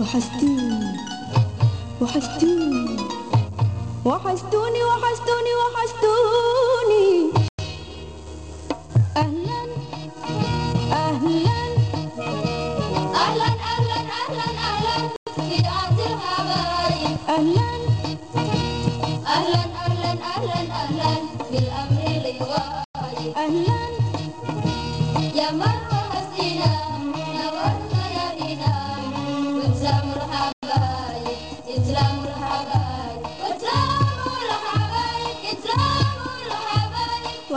وحشتيني. وحشتوني وحشتوني وحشتوني وحشتوني. أهلا أهلا. أهلا أهلا أهلا أهلا. في أرض الحبايب أهلا أهلا أهلا أهلا أهلا. في الأمر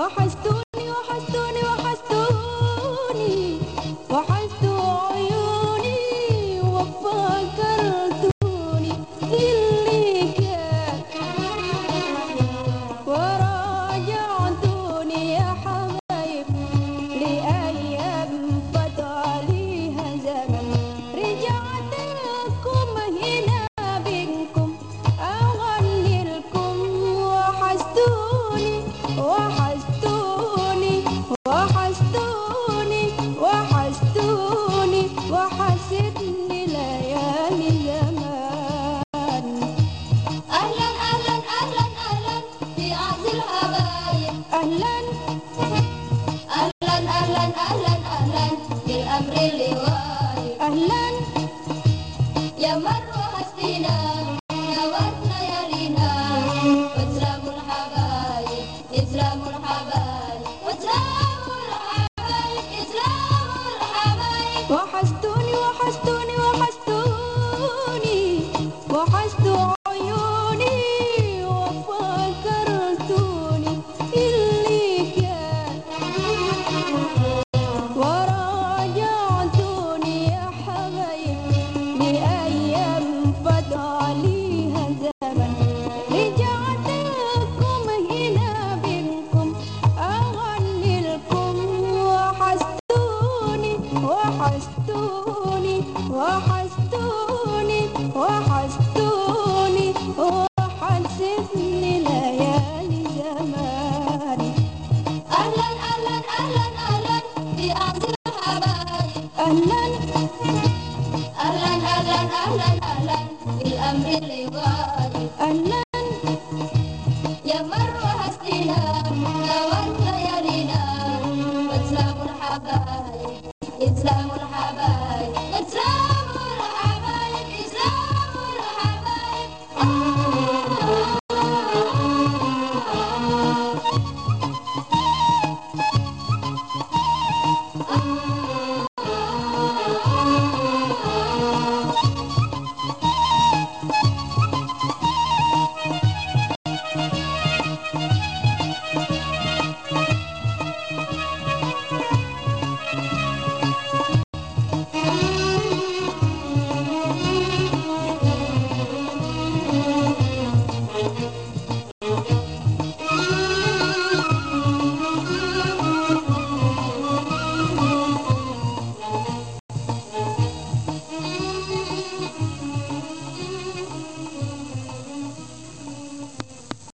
الحبايب الرحمن يا مر حسبنا وحشتوني وحشتوني وحشتوني ليالي أهلا أهلا أهلا أهلا أهلا أهلا أهلا أهلا بالأمر الغالي أهلا